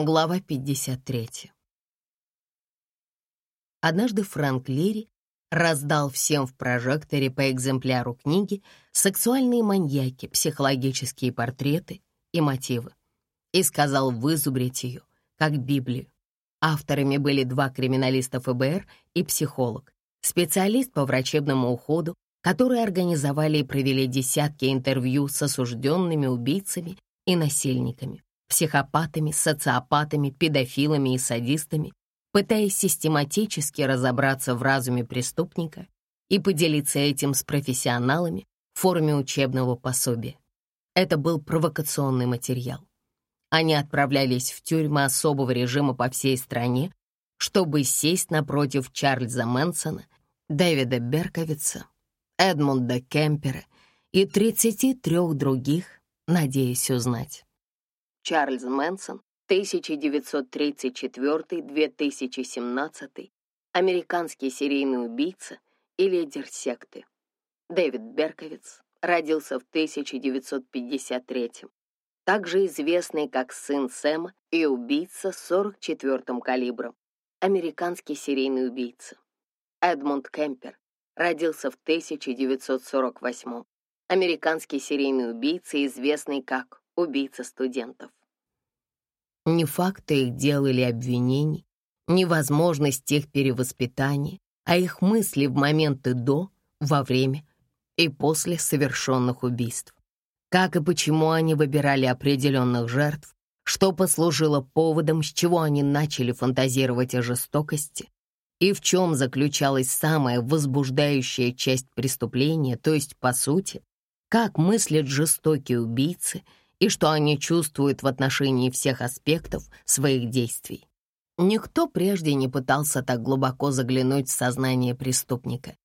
Глава 53. Однажды Франк Лири раздал всем в прожекторе по экземпляру книги «Сексуальные маньяки, психологические портреты и мотивы» и сказал вызубрить ее, как Библию. Авторами были два криминалиста ФБР и психолог, специалист по врачебному уходу, которые организовали и провели десятки интервью с осужденными убийцами и насильниками психопатами, социопатами, педофилами и садистами, пытаясь систематически разобраться в разуме преступника и поделиться этим с профессионалами в форме учебного пособия. Это был провокационный материал. Они отправлялись в тюрьмы особого режима по всей стране, чтобы сесть напротив Чарльза Мэнсона, Дэвида Берковица, Эдмунда Кемпера и 33 других, надеясь узнать, Чарльз Мэнсон, 1934-2017, американский серийный убийца и лидер секты. Дэвид Берковиц родился в 1953 также известный как сын Сэма и убийца с 44-м калибром, американский серийный убийца. Эдмунд Кемпер родился в 1948 американский серийный убийца, известный как убийца студентов. Ни факты их дел или обвинений, ни возможность их перевоспитания, а их мысли в моменты до, во время и после совершенных убийств. Как и почему они выбирали определенных жертв, что послужило поводом, с чего они начали фантазировать о жестокости, и в чем заключалась самая возбуждающая часть преступления, то есть, по сути, как мыслят жестокие убийцы — и что они чувствуют в отношении всех аспектов своих действий. Никто прежде не пытался так глубоко заглянуть в сознание преступника,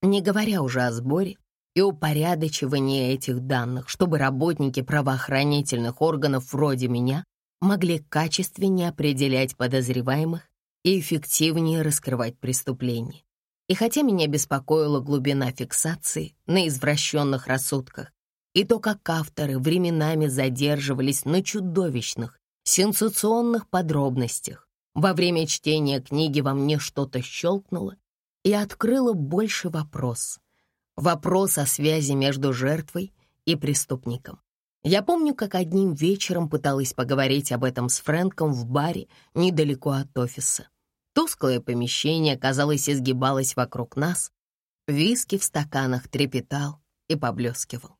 не говоря уже о сборе и упорядочивании этих данных, чтобы работники правоохранительных органов вроде меня могли качественнее определять подозреваемых и эффективнее раскрывать преступления. И хотя меня беспокоила глубина фиксации на извращенных рассудках, и то, как авторы временами задерживались на чудовищных, сенсационных подробностях. Во время чтения книги во мне что-то щелкнуло и открыло больше вопрос. Вопрос о связи между жертвой и преступником. Я помню, как одним вечером пыталась поговорить об этом с Фрэнком в баре недалеко от офиса. Тусклое помещение, казалось, изгибалось вокруг нас. Виски в стаканах трепетал и поблескивал.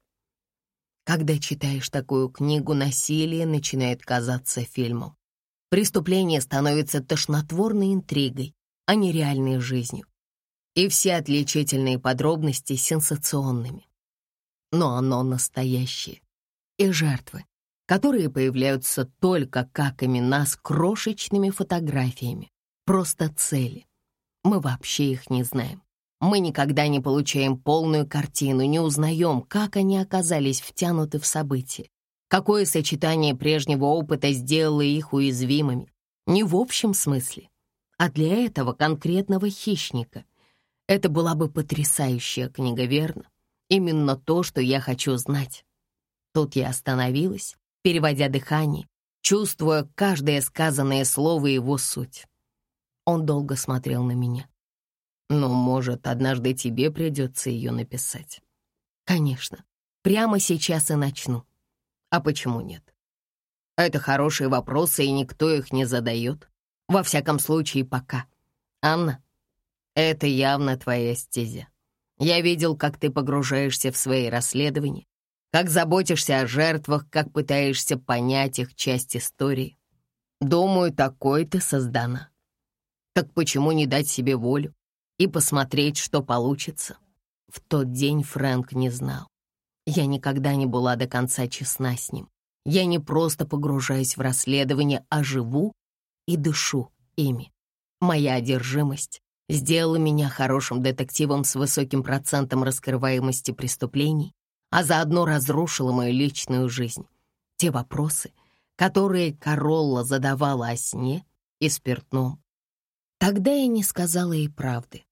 Когда читаешь такую книгу, насилие начинает казаться фильмом. Преступление становится тошнотворной интригой, а не реальной жизнью. И все отличительные подробности сенсационными. Но оно настоящее. И жертвы, которые появляются только как имена с крошечными фотографиями, просто цели. Мы вообще их не знаем. Мы никогда не получаем полную картину, не узнаем, как они оказались втянуты в события, какое сочетание прежнего опыта сделало их уязвимыми. Не в общем смысле, а для этого конкретного хищника. Это была бы потрясающая книга, верно? Именно то, что я хочу знать. Тут я остановилась, переводя дыхание, чувствуя каждое сказанное слово и его суть. Он долго смотрел на меня. Но, может, однажды тебе придется ее написать. Конечно, прямо сейчас и начну. А почему нет? Это хорошие вопросы, и никто их не задает. Во всяком случае, пока. Анна, это явно твоя стезя. Я видел, как ты погружаешься в свои расследования, как заботишься о жертвах, как пытаешься понять их часть истории. Думаю, такой ты создана. Так почему не дать себе волю и посмотреть, что получится. В тот день Фрэнк не знал. Я никогда не была до конца честна с ним. Я не просто погружаюсь в расследование, а живу и дышу ими. Моя одержимость сделала меня хорошим детективом с высоким процентом раскрываемости преступлений, а заодно разрушила мою личную жизнь. Те вопросы, которые Королла задавала о сне и спиртном. Тогда я не сказала ей правды.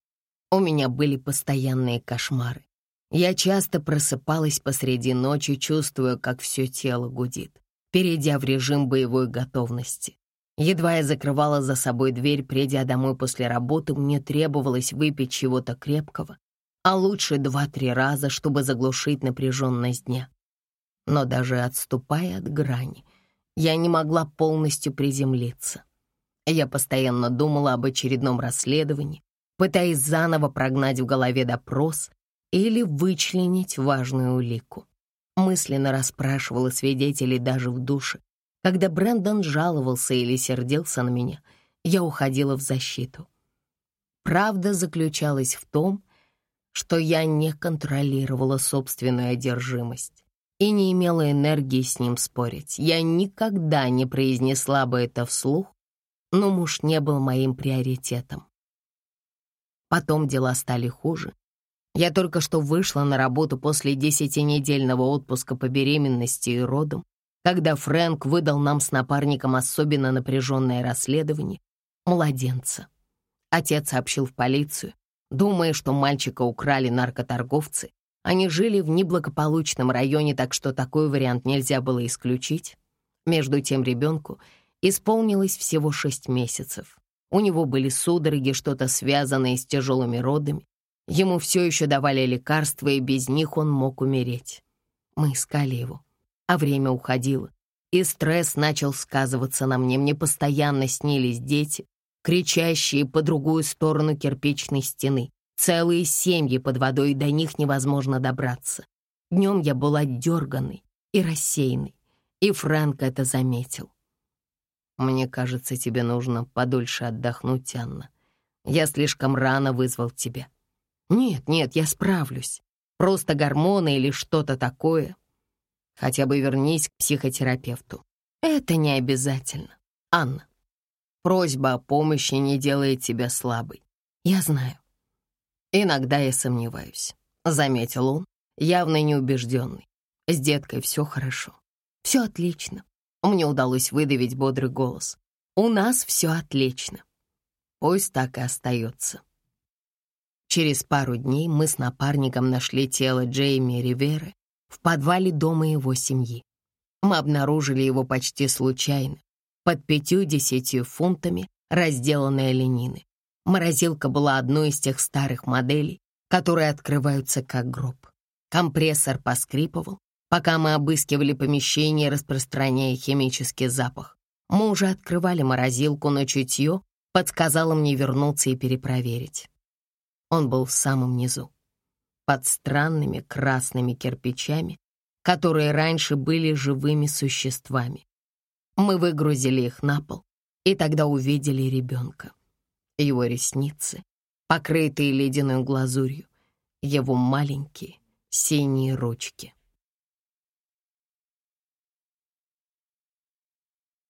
У меня были постоянные кошмары. Я часто просыпалась посреди ночи, чувствуя, как все тело гудит, перейдя в режим боевой готовности. Едва я закрывала за собой дверь, придя домой после работы, мне требовалось выпить чего-то крепкого, а лучше два-три раза, чтобы заглушить напряженность дня. Но даже отступая от грани, я не могла полностью приземлиться. Я постоянно думала об очередном расследовании, пытаясь заново прогнать в голове допрос или вычленить важную улику. Мысленно расспрашивала свидетелей даже в душе, когда Брэндон жаловался или сердился на меня, я уходила в защиту. Правда заключалась в том, что я не контролировала собственную одержимость и не имела энергии с ним спорить. Я никогда не произнесла бы это вслух, но муж не был моим приоритетом. Потом дела стали хуже. Я только что вышла на работу после десятинедельного отпуска по беременности и родам, когда Фрэнк выдал нам с напарником особенно напряженное расследование младенца. Отец сообщил в полицию, думая, что мальчика украли наркоторговцы. Они жили в неблагополучном районе, так что такой вариант нельзя было исключить. Между тем ребенку исполнилось всего шесть месяцев. У него были судороги, что-то связанное с тяжелыми родами. Ему все еще давали лекарства, и без них он мог умереть. Мы искали его а время уходило. И стресс начал сказываться на мне. Мне постоянно снились дети, кричащие по другую сторону кирпичной стены. Целые семьи под водой, до них невозможно добраться. Днем я была дерганной и рассеянной, и Фрэнк это заметил. «Мне кажется, тебе нужно подольше отдохнуть, Анна. Я слишком рано вызвал тебя». «Нет, нет, я справлюсь. Просто гормоны или что-то такое. Хотя бы вернись к психотерапевту. Это не обязательно. Анна, просьба о помощи не делает тебя слабой. Я знаю. Иногда я сомневаюсь, заметил он, явно неубежденный. С деткой все хорошо. Все отлично. Мне удалось выдавить бодрый голос. У нас все отлично. Пусть так и остается. Через пару дней мы с напарником нашли тело Джейми Риверы в подвале дома его семьи. Мы обнаружили его почти случайно, под пятью-десятью фунтами разделанной оленины. Морозилка была одной из тех старых моделей, которые открываются как гроб. Компрессор поскрипывал, пока мы обыскивали помещение, распространяя химический запах. Мы уже открывали морозилку, но чутье подсказало мне вернуться и перепроверить. Он был в самом низу под странными красными кирпичами, которые раньше были живыми существами. Мы выгрузили их на пол, и тогда увидели ребенка. Его ресницы, покрытые ледяной глазурью, его маленькие синие ручки.